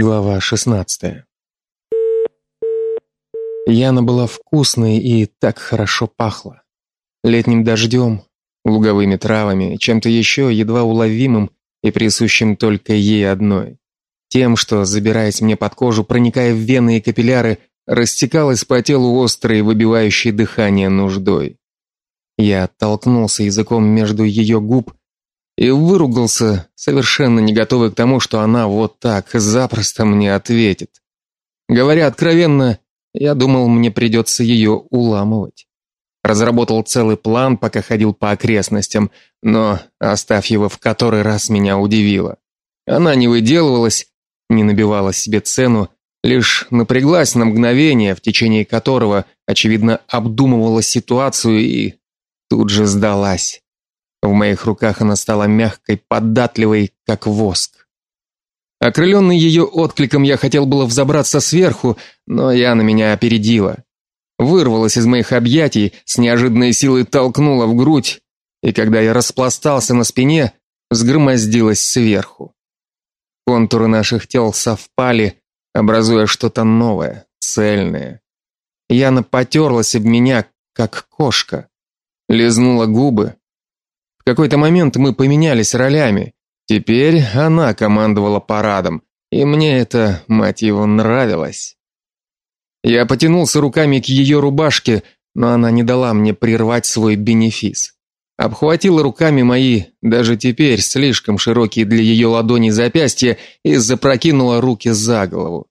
Глава 16. Яна была вкусной и так хорошо пахла. Летним дождем, луговыми травами, чем-то еще едва уловимым и присущим только ей одной. Тем, что, забираясь мне под кожу, проникая в вены и капилляры, растекалось по телу острой, выбивающей дыхание нуждой. Я оттолкнулся языком между ее губ и выругался, совершенно не готовый к тому, что она вот так запросто мне ответит. Говоря откровенно, я думал, мне придется ее уламывать. Разработал целый план, пока ходил по окрестностям, но оставь его в который раз меня удивило. Она не выделывалась, не набивала себе цену, лишь напряглась на мгновение, в течение которого, очевидно, обдумывала ситуацию и тут же сдалась. В моих руках она стала мягкой, податливой, как воск. Окрыленный ее откликом, я хотел было взобраться сверху, но я на меня опередила. Вырвалась из моих объятий, с неожиданной силой толкнула в грудь, и когда я распластался на спине, сгромоздилась сверху. Контуры наших тел совпали, образуя что-то новое, цельное. Яна потерлась об меня, как кошка, лизнула губы, какой-то момент мы поменялись ролями. Теперь она командовала парадом, и мне это, мать его, нравилось. Я потянулся руками к ее рубашке, но она не дала мне прервать свой бенефис. Обхватила руками мои, даже теперь слишком широкие для ее ладони запястья, и запрокинула руки за голову.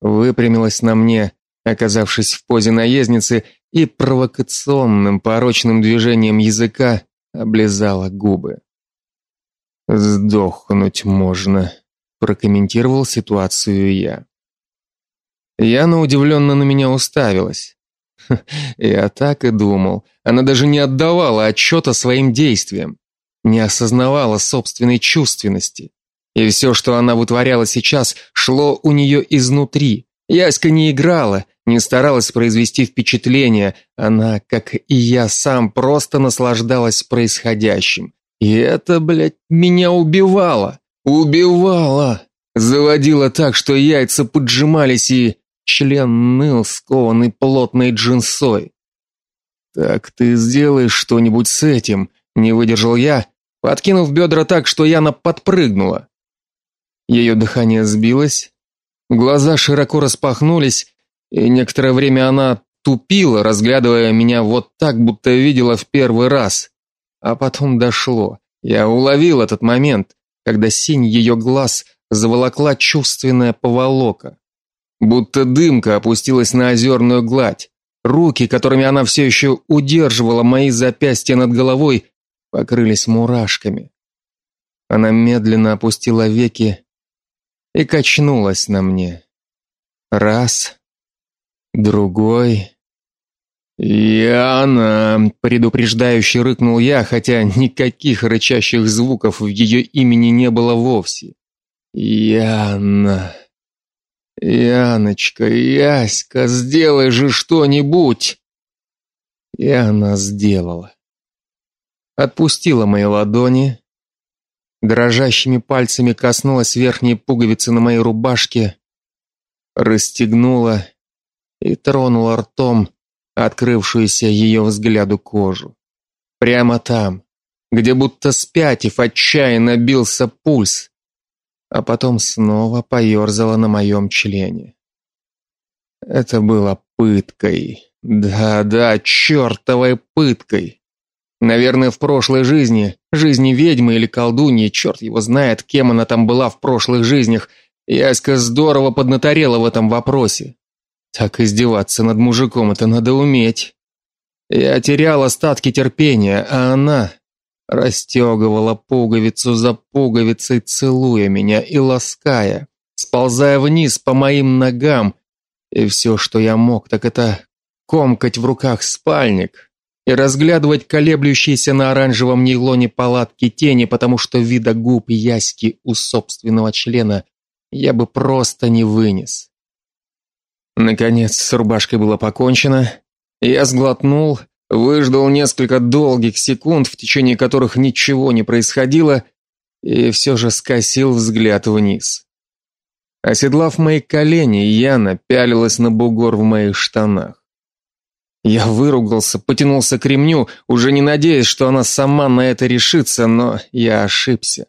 Выпрямилась на мне, оказавшись в позе наездницы, и провокационным порочным движением языка облизала губы. Сдохнуть можно, прокомментировал ситуацию я. Яна удивленно на меня уставилась. Я так и думал. Она даже не отдавала отчета своим действиям, не осознавала собственной чувственности. И все, что она вытворяла сейчас, шло у нее изнутри. Яська не играла, не старалась произвести впечатление, она, как и я сам, просто наслаждалась происходящим. И это, блядь, меня убивало. Убивало. Заводило так, что яйца поджимались и член ныл, скованный плотной джинсой. Так ты сделаешь что-нибудь с этим, не выдержал я, подкинув бедра так, что Яна подпрыгнула. Ее дыхание сбилось, глаза широко распахнулись, и некоторое время она тупила, разглядывая меня вот так, будто видела в первый раз. А потом дошло. Я уловил этот момент, когда синь ее глаз заволокла чувственная поволока. Будто дымка опустилась на озерную гладь. Руки, которыми она все еще удерживала мои запястья над головой, покрылись мурашками. Она медленно опустила веки и качнулась на мне. Раз, другой. «Яна!» — предупреждающе рыкнул я, хотя никаких рычащих звуков в ее имени не было вовсе. «Яна! Яночка, Яська, сделай же что-нибудь!» И она сделала. Отпустила мои ладони, дрожащими пальцами коснулась верхней пуговицы на моей рубашке, расстегнула и тронула ртом открывшуюся ее взгляду кожу. Прямо там, где будто спятив отчаянно бился пульс, а потом снова поерзала на моем члене. Это было пыткой. Да-да, чертовой пыткой. Наверное, в прошлой жизни, жизни ведьмы или колдуньи, черт его знает, кем она там была в прошлых жизнях, Яська здорово поднаторела в этом вопросе. Так издеваться над мужиком это надо уметь. Я терял остатки терпения, а она расстегивала пуговицу за пуговицей, целуя меня и лаская, сползая вниз по моим ногам. И все, что я мог, так это комкать в руках спальник и разглядывать колеблющиеся на оранжевом нейлоне палатки тени, потому что вида губ Яськи у собственного члена я бы просто не вынес. Наконец, с рубашкой было покончено. Я сглотнул, выждал несколько долгих секунд, в течение которых ничего не происходило, и все же скосил взгляд вниз. Оседлав мои колени, Яна пялилась на бугор в моих штанах. Я выругался, потянулся к ремню, уже не надеясь, что она сама на это решится, но я ошибся.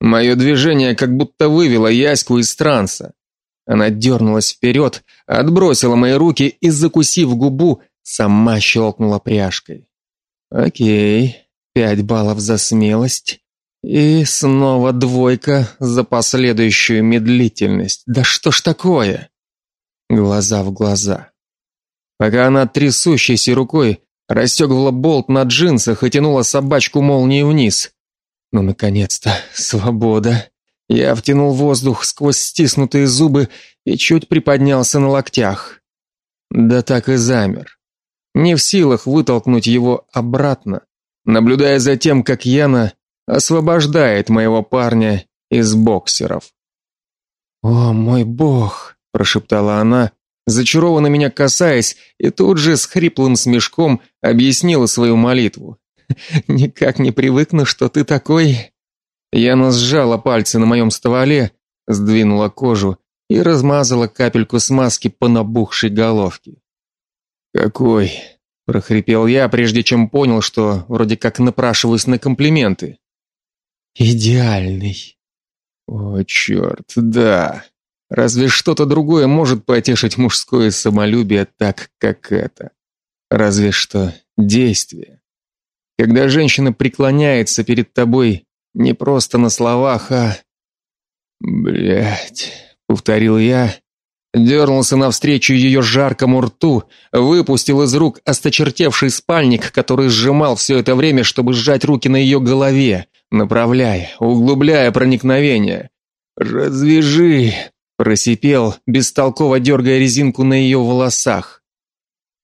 Мое движение как будто вывело Яську из транса. Она дернулась вперед, отбросила мои руки и, закусив губу, сама щелкнула пряжкой. О'кей, пять баллов за смелость и снова двойка за последующую медлительность. Да что ж такое? Глаза в глаза. Пока она трясущейся рукой расстегивала болт на джинсах и тянула собачку молнией вниз. Ну наконец-то, свобода. Я втянул воздух сквозь стиснутые зубы и чуть приподнялся на локтях. Да так и замер. Не в силах вытолкнуть его обратно, наблюдая за тем, как Яна освобождает моего парня из боксеров. "О, мой бог", прошептала она, зачарованно меня касаясь, и тут же с хриплым смешком объяснила свою молитву. Никак не привыкну, что ты такой Яна сжала пальцы на моем стволе, сдвинула кожу и размазала капельку смазки по набухшей головке. "Какой?" прохрипел я, прежде чем понял, что вроде как напрашиваюсь на комплименты. "Идеальный". О, черт, да. Разве что-то другое может потешить мужское самолюбие так, как это? Разве что действие. Когда женщина преклоняется перед тобой не просто на словах, а Блять, повторил я, дернулся навстречу ее жаркому рту, выпустил из рук осточертевший спальник, который сжимал все это время, чтобы сжать руки на ее голове, направляя, углубляя проникновение. "Развяжи", просипел, бестолково дергая резинку на ее волосах.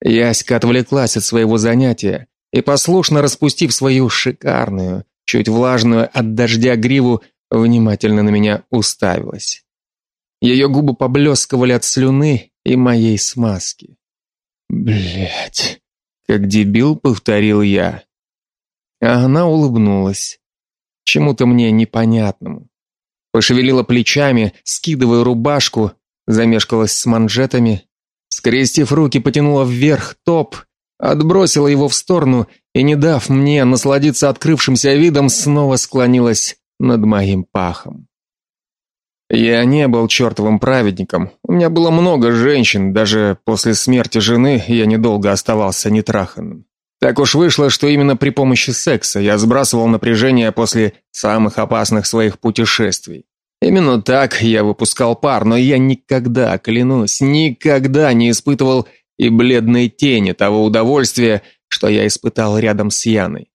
Яська отвлеклась от своего занятия и послушно распустив свою шикарную, чуть влажную от дождя гриву, внимательно на меня уставилась. Ее губы поблескивали от слюны и моей смазки. Блять, как дебил повторил я. А она улыбнулась. Чему-то мне непонятному. Пошевелила плечами, скидывая рубашку, замешкалась с манжетами, скрестив руки, потянула вверх топ, отбросила его в сторону и, не дав мне насладиться открывшимся видом, снова склонилась над моим пахом. Я не был чертовым праведником. У меня было много женщин, даже после смерти жены я недолго оставался нетраханным. Так уж вышло, что именно при помощи секса я сбрасывал напряжение после самых опасных своих путешествий. Именно так я выпускал пар, но я никогда, клянусь, никогда не испытывал и бледной тени того удовольствия, что я испытал рядом с Яной.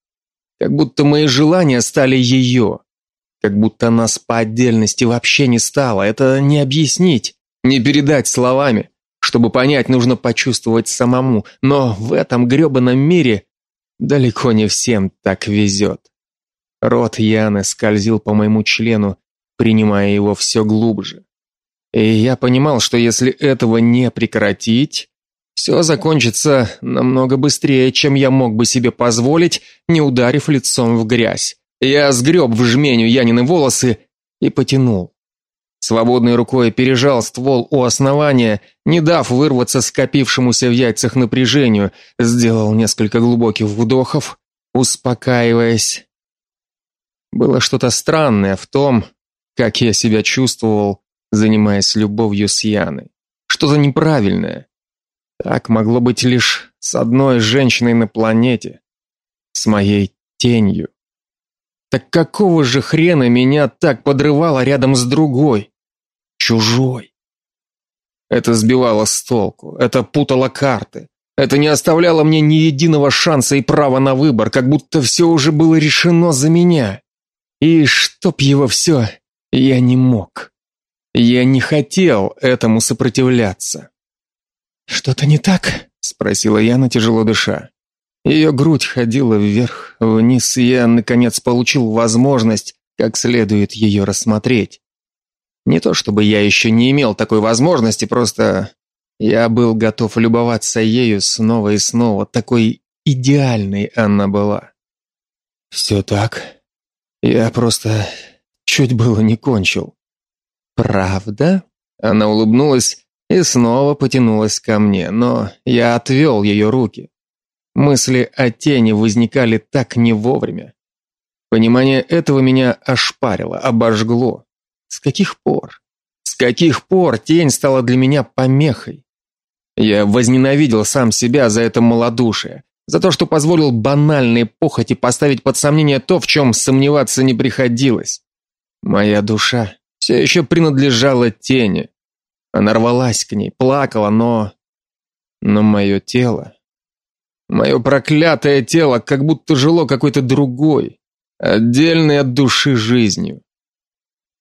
Как будто мои желания стали ее. Как будто нас по отдельности вообще не стало. Это не объяснить, не передать словами. Чтобы понять, нужно почувствовать самому. Но в этом грёбаном мире далеко не всем так везет. Рот Яны скользил по моему члену, принимая его все глубже. И я понимал, что если этого не прекратить, все закончится намного быстрее, чем я мог бы себе позволить, не ударив лицом в грязь. Я сгреб в жменю Янины волосы и потянул. Свободной рукой пережал ствол у основания, не дав вырваться скопившемуся в яйцах напряжению, сделал несколько глубоких вдохов, успокаиваясь. Было что-то странное в том, как я себя чувствовал, занимаясь любовью с Яной. Что-то неправильное. Так могло быть лишь с одной женщиной на планете, с моей тенью. Так какого же хрена меня так подрывало рядом с другой, чужой? Это сбивало с толку, это путало карты. Это не оставляло мне ни единого шанса и права на выбор, как будто все уже было решено за меня. И чтоб его все, я не мог. Я не хотел этому сопротивляться. Что-то не так? спросила Яна, тяжело дыша. Ее грудь ходила вверх, вниз, и я наконец получил возможность как следует ее рассмотреть. Не то чтобы я еще не имел такой возможности, просто я был готов любоваться ею снова и снова, такой идеальной она была. «Все так. Я просто чуть было не кончил. Правда? Она улыбнулась и снова потянулась ко мне, но я отвел ее руки. Мысли о тени возникали так не вовремя. Понимание этого меня ошпарило, обожгло. С каких пор? С каких пор тень стала для меня помехой? Я возненавидел сам себя за это малодушие, за то, что позволил банальной похоти поставить под сомнение то, в чем сомневаться не приходилось. Моя душа все еще принадлежала тени. Она рвалась к ней, плакала, но но мое тело, мое проклятое тело, как будто жило какой-то другой, отдельной от души жизнью.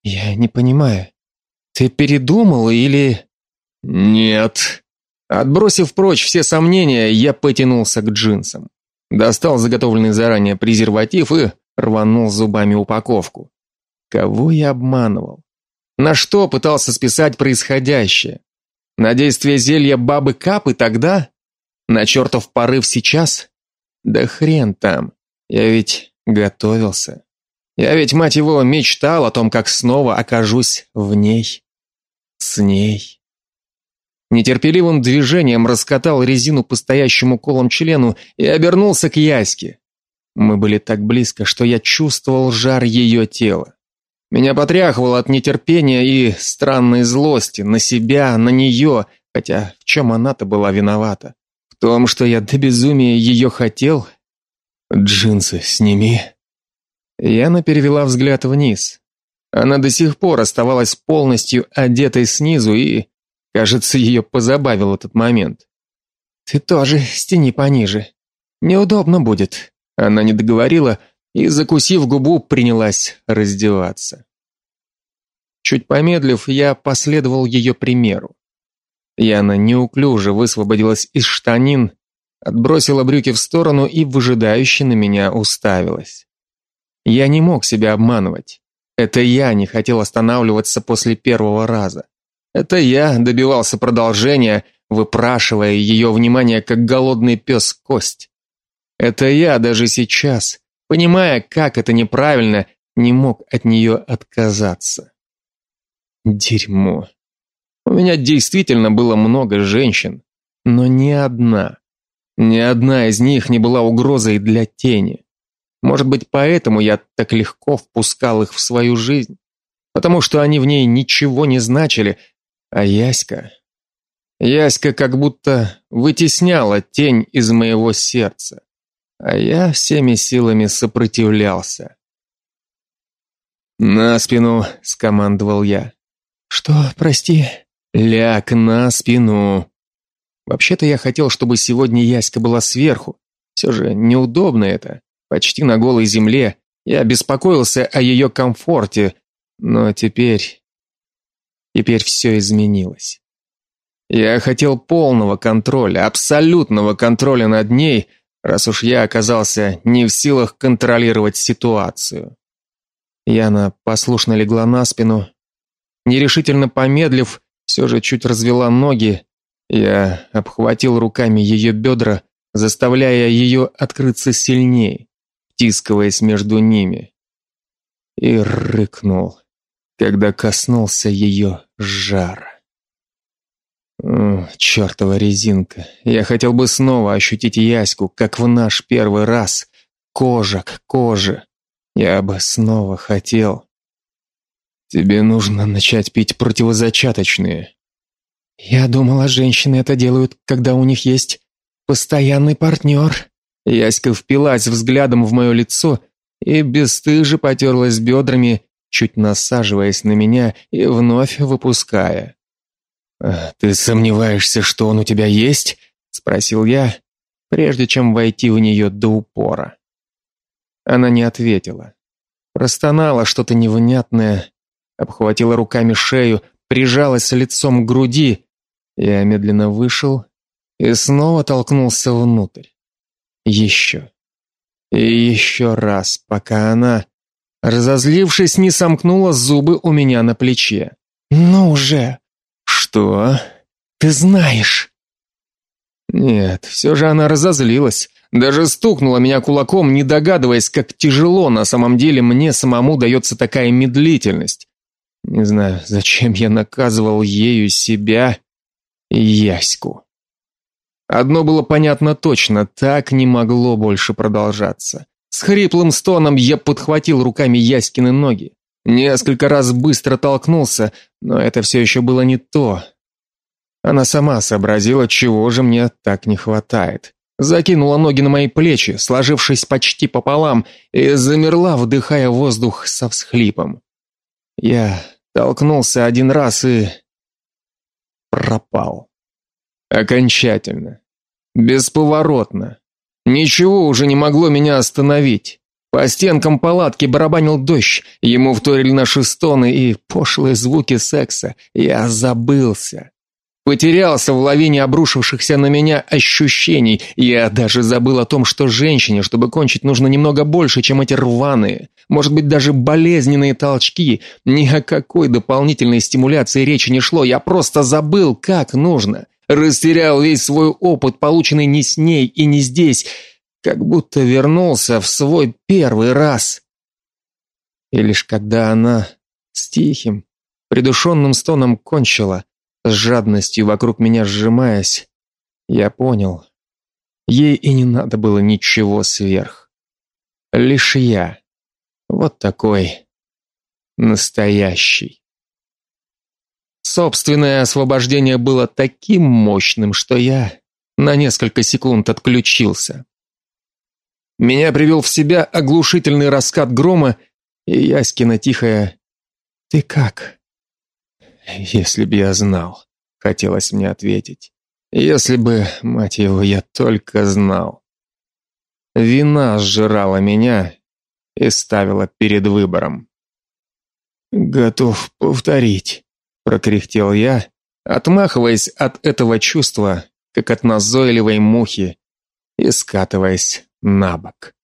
Я не понимаю. Ты передумал или Нет. Отбросив прочь все сомнения, я потянулся к джинсам. Достал заготовленный заранее презерватив и рванул зубами упаковку. Кого я обманывал? На что пытался списать происходящее? На действие зелья бабы Капы тогда? На чертов порыв сейчас? Да хрен там. Я ведь готовился. Я ведь, мать его, мечтал о том, как снова окажусь в ней. С ней. Нетерпеливым движением раскатал резину по стоящему колом члену и обернулся к Яське. Мы были так близко, что я чувствовал жар ее тела. Меня потряхивало от нетерпения и странной злости на себя, на нее, хотя в чем она-то была виновата? Том, что я до безумия ее хотел? Джинсы сними. Яна перевела взгляд вниз. Она до сих пор оставалась полностью одетой снизу и Кажется, ее позабавил этот момент. Ты тоже стяни пониже. Неудобно будет. Она не договорила и, закусив губу, принялась раздеваться. Чуть помедлив, я последовал ее примеру. Яна неуклюже высвободилась из штанин, отбросила брюки в сторону и выжидающе на меня уставилась. Я не мог себя обманывать. Это я не хотел останавливаться после первого раза. Это я добивался продолжения, выпрашивая ее внимание, как голодный пес кость. Это я даже сейчас, понимая, как это неправильно, не мог от нее отказаться. Дерьмо. Меня действительно было много женщин, но ни одна, ни одна из них не была угрозой для тени. Может быть, поэтому я так легко впускал их в свою жизнь, потому что они в ней ничего не значили, а Яська... Яська как будто вытесняла тень из моего сердца, а я всеми силами сопротивлялся. «На спину!» — скомандовал я. «Что, прости?» «Ляг на спину!» Вообще-то я хотел, чтобы сегодня Яська была сверху. Все же неудобно это, почти на голой земле. Я беспокоился о ее комфорте, но теперь Теперь все изменилось. Я хотел полного контроля, абсолютного контроля над ней, раз уж я оказался не в силах контролировать ситуацию. Яна послушно легла на спину, нерешительно помедлив, все же чуть развела ноги. Я обхватил руками ее бедра, заставляя ее открыться сильнее, тискиваясь между ними. И рыкнул когда коснулся ее жара. Чертова резинка. Я хотел бы снова ощутить Яську, как в наш первый раз, кожа к коже. Я бы снова хотел. Тебе нужно начать пить противозачаточные. Я думала, женщины это делают, когда у них есть постоянный партнер». Яська впилась взглядом в мое лицо и бесстыже потерлась бедрами чуть насаживаясь на меня и вновь выпуская. «А, «Ты сомневаешься, что он у тебя есть?» — спросил я, прежде чем войти в нее до упора. Она не ответила. Простонала что-то невнятное, обхватила руками шею, прижалась лицом к груди. Я медленно вышел и снова толкнулся внутрь. Еще. И еще раз, пока она Разозлившись, не сомкнула зубы у меня на плече. «Ну уже!» «Что?» «Ты знаешь!» Нет, все же она разозлилась. Даже стукнула меня кулаком, не догадываясь, как тяжело на самом деле мне самому дается такая медлительность. Не знаю, зачем я наказывал ею себя и Яську. Одно было понятно точно, так не могло больше продолжаться. С хриплым стоном я подхватил руками Яськины ноги. Несколько раз быстро толкнулся, но это все еще было не то. Она сама сообразила, чего же мне так не хватает. Закинула ноги на мои плечи, сложившись почти пополам, и замерла, вдыхая воздух со всхлипом. Я толкнулся один раз и пропал. Окончательно. Бесповоротно. Ничего уже не могло меня остановить. По стенкам палатки барабанил дождь, ему вторили наши стоны и пошлые звуки секса. Я забылся. Потерялся в лавине обрушившихся на меня ощущений. Я даже забыл о том, что женщине, чтобы кончить, нужно немного больше, чем эти рваные, может быть, даже болезненные толчки. Ни о какой дополнительной стимуляции речи не шло. Я просто забыл, как нужно. Растерял весь свой опыт, полученный не с ней и не здесь, как будто вернулся в свой первый раз. И лишь когда она с тихим, придушенным стоном кончила, с жадностью вокруг меня сжимаясь, я понял, ей и не надо было ничего сверх. Лишь я, вот такой настоящий. Собственное освобождение было таким мощным, что я на несколько секунд отключился. Меня привел в себя оглушительный раскат грома и Яськина тихая «Ты как?» «Если б я знал», — хотелось мне ответить. «Если бы, мать его, я только знал». Вина сжирала меня и ставила перед выбором. «Готов повторить», прокряхтел я, отмахиваясь от этого чувства, как от назойливой мухи, и скатываясь на бок.